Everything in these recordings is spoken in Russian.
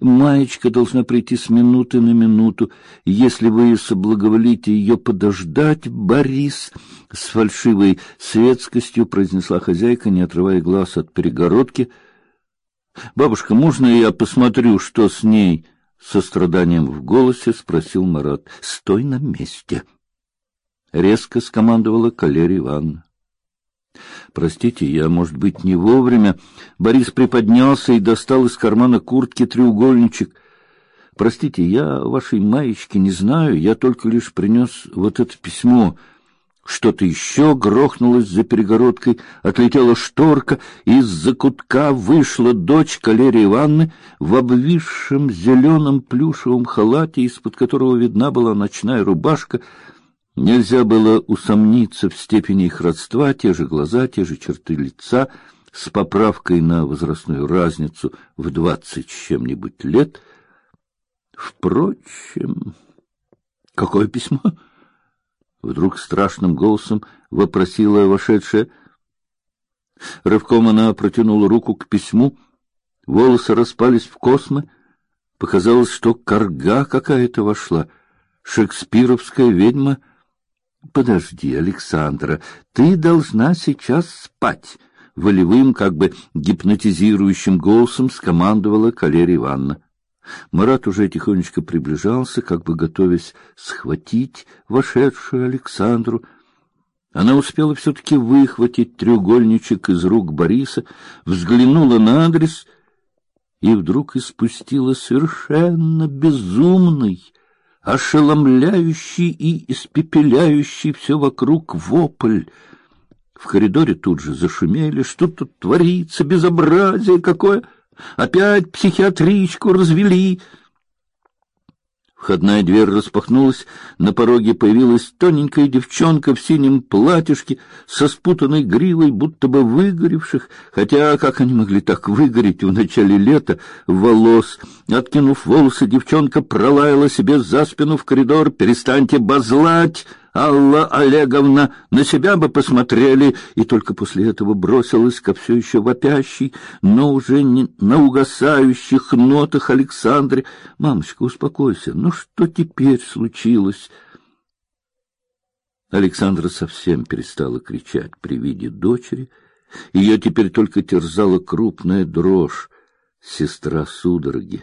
Маечка должна прийти с минуты на минуту. Если вы соблаговолите ее подождать, Борис, с фальшивой светскостью произнесла хозяйка, не отрывая глаз от перегородки. Бабушка, можно я посмотрю, что с ней? Со страданием в голосе спросил Марат. Стой на месте. Резко скомандовала Калерия Ивановна. Простите, я, может быть, не вовремя. Борис приподнялся и достал из кармана куртки треугольничек. Простите, я вашей маечки не знаю, я только лишь принес вот это письмо. Что-то еще грохнулось за перегородкой, отлетела шторка, из-за кутка вышла дочь Калерии Ивановны в обвисшем зеленом плюшевом халате, из-под которого видна была ночная рубашка — Нельзя было усомниться в степени их родства, те же глаза, те же черты лица, с поправкой на возрастную разницу в двадцать с чем-нибудь лет. Впрочем, какое письмо? Вдруг страшным голосом вопросила вошедшая. Рывком она протянула руку к письму, волосы распались в космы, показалось, что карга какая-то вошла, шекспировская ведьма — Подожди, Александра, ты должна сейчас спать, волевым, как бы гипнотизирующим голосом скомандовала Калерия Ивановна. Марат уже тихонечко приближался, как бы готовясь схватить вошедшую Александру. Она успела все-таки выхватить треугольничек из рук Бориса, взглянула на адрес и вдруг испустила совершенно безумный, ошеломляющий и испепеляющий все вокруг вопль. В коридоре тут же зашумели, что тут творится, безобразие какое! Опять психиатричку развели! Входная дверь распахнулась, на пороге появилась тоненькая девчонка в синем платьишке со спутанной гривой, будто бы выгоревших, хотя как они могли так выгореть в начале лета волос? Откинув волосы, девчонка пролаяла себе за спину в коридор: "Перестаньте базлать!" Алла Олеговна, на себя бы посмотрели, и только после этого бросилась ко все еще вопящей, но уже не на угасающих нотах Александре. Мамочка, успокойся. Ну что теперь случилось? Александра совсем перестала кричать при виде дочери. Ее теперь только терзала крупная дрожь, сестра судороги.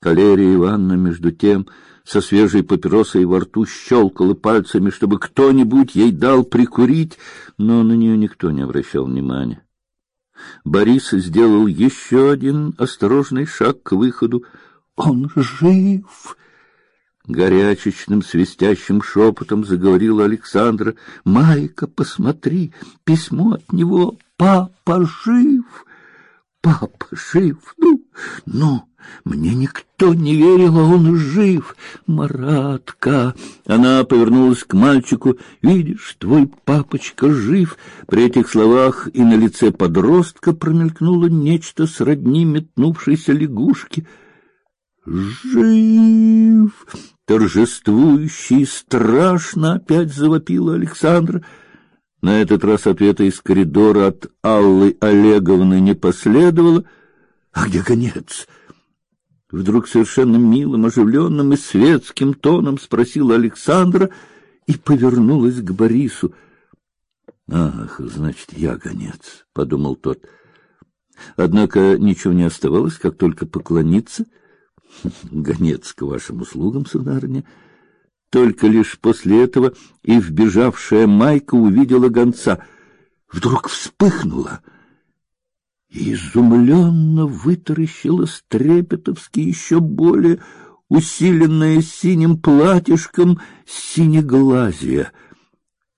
Калерия Ивановна между тем со свежей папиросой во рту щелкала пальцами, чтобы кто-нибудь ей дал прикурить, но на нее никто не обращал внимания. Борис сделал еще один осторожный шаг к выходу. Он жив. Горячечным свистящим шепотом заговорила Александра: "Майка, посмотри, письмо от него. Папа жив. Папа жив. Ну, ну, мне никто не верил, а он жив. Маратка. Она повернулась к мальчику. Видишь, твой папочка жив. При этих словах и на лице подростка промелькнуло нечто сродни метнувшейся лягушки. Жив! Торжествующий страшно опять завопила Александра. На этот раз ответа из коридора от Аллы Олеговны не последовало. А где конец? Вдруг совершенно милым, оживленным и светским тоном спросила Александра и повернулась к Борису. Ах, значит, я гонец, подумал тот. Однако ничего не оставалось, как только поклониться. Гонец к вашим услугам, сударыня. Только лишь после этого и вбежавшая Майка увидела гонца. Вдруг вспыхнула и изумленно вытаращила стрепетовски еще более усиленное синим платьишком синеглазие.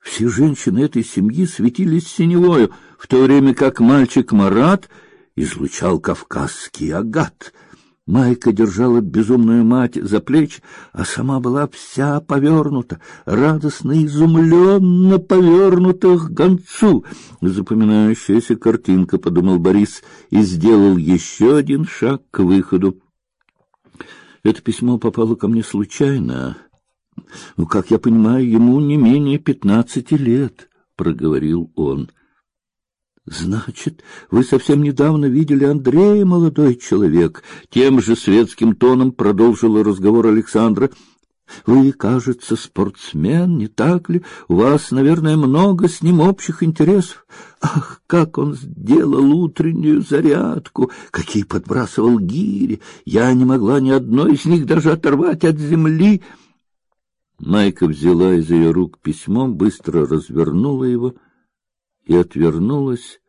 Все женщины этой семьи светились синевою, в то время как мальчик Марат излучал кавказский агат — Майка держала безумную мать за плечи, а сама была вся повернута, радостно изумленно повернута к гонцу. Запоминающаяся картинка, подумал Борис и сделал еще один шаг к выходу. Это письмо попало ко мне случайно. Ну, как я понимаю, ему не менее пятнадцати лет, проговорил он. Значит, вы совсем недавно видели Андрея, молодой человек, тем же светским тоном продолжила разговор Александра. Вы, кажется, спортсмен, не так ли? У вас, наверное, много с ним общих интересов. Ах, как он сделал утреннюю зарядку, какие подбрасывал гири. Я не могла ни одной из них даже оторвать от земли. Майка взяла из ее рук письмо, быстро развернула его и отвернулась,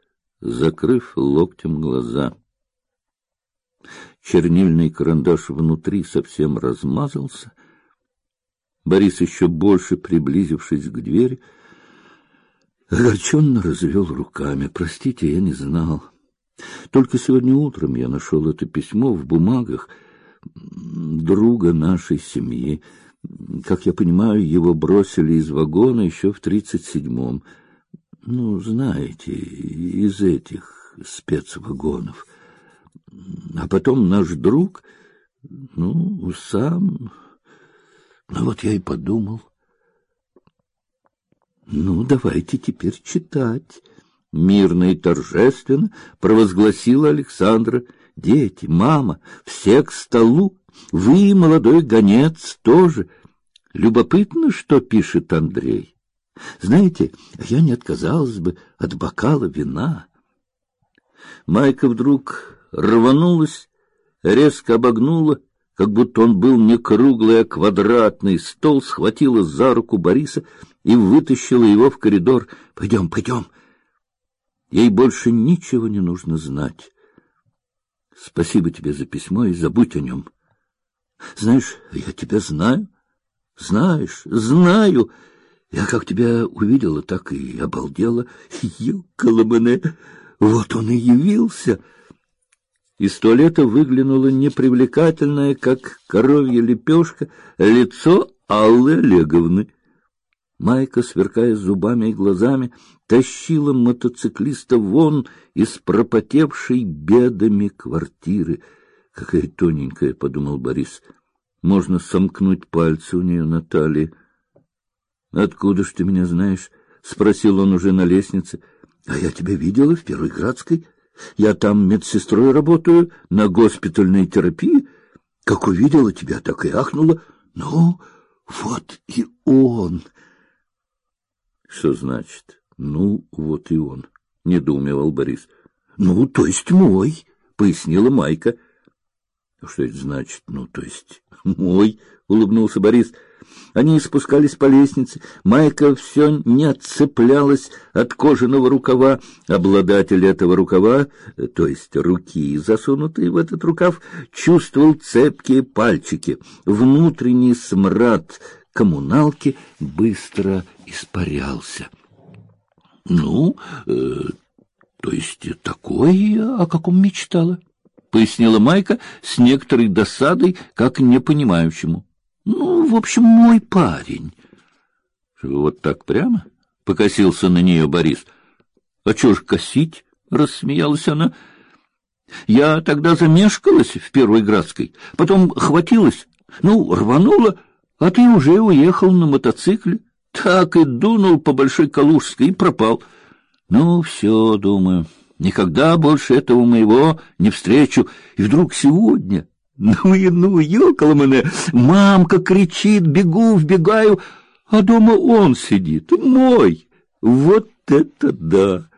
закрыв локтем глаза. Чернильный карандаш внутри совсем размазался. Борис еще больше приблизившись к двери, огорченно развел руками. Простите, я не знал. Только сегодня утром я нашел это письмо в бумагах друга нашей семьи. Как я понимаю, его бросили из вагона еще в тридцать седьмом. Ну, знаете, из этих спецвагонов. А потом наш друг, ну, сам... Ну, вот я и подумал. Ну, давайте теперь читать. Мирно и торжественно провозгласила Александра. Дети, мама, все к столу. Вы, молодой гонец, тоже. Любопытно, что пишет Андрей. Знаете, я не отказалась бы от бокала вина. Майка вдруг рванулась, резко обогнула, как будто он был не круглый, а квадратный стол, схватила за руку Бориса и вытащила его в коридор. Пойдем, пойдем. Ей больше ничего не нужно знать. Спасибо тебе за письмо и забудь о нем. Знаешь, я тебя знаю. Знаешь, знаю. Я как тебя увидела, так и обалдела. Юкала мне, вот он и явился. Из туалета выглянуло непривлекательное, как коровья лепешка, лицо Аллы Олеговны. Майка, сверкая зубами и глазами, тащила мотоциклиста вон из пропотевшей бедами квартиры. Какая тоненькая, подумал Борис. Можно сомкнуть пальцы у нее на талии. Откуда ж ты меня знаешь? спросил он уже на лестнице. А я тебя видела в Первой Градской. Я там медсестрой работаю на госпитальной терапии. Как увидела тебя, так и ахнула. Ну, вот и он. Что значит? Ну, вот и он, недоумевал Борис. Ну, то есть мой, пояснила Майка. Что это значит? Ну, то есть мой, улыбнулся Борис. Они спускались по лестнице. Майка все не отцеплялась от кожаного рукава. Обладатель этого рукава, то есть руки, засунутые в этот рукав, чувствовал цепкие пальчики. Внутренний смрад коммуналки быстро испарялся. Ну, э, то есть такое, о каком мечтала, пояснила Майка с некоторой досадой, как непонимающему. Ну, в общем, мой парень. Вот так прямо? Покосился на нее Борис. А чё ж косить? Рассмеялась она. Я тогда замешкалась в Первой Градской, потом хватилась, ну, рванула, а ты уже уехал на мотоцикле. Так и дунул по Большой Калужской и пропал. Ну, все, думаю, никогда больше этого моего не встречу. И вдруг сегодня ну и ну, ёкало мене, мамка кричит, бегу, вбегаю, а дома он сидит, мой. Вот это да!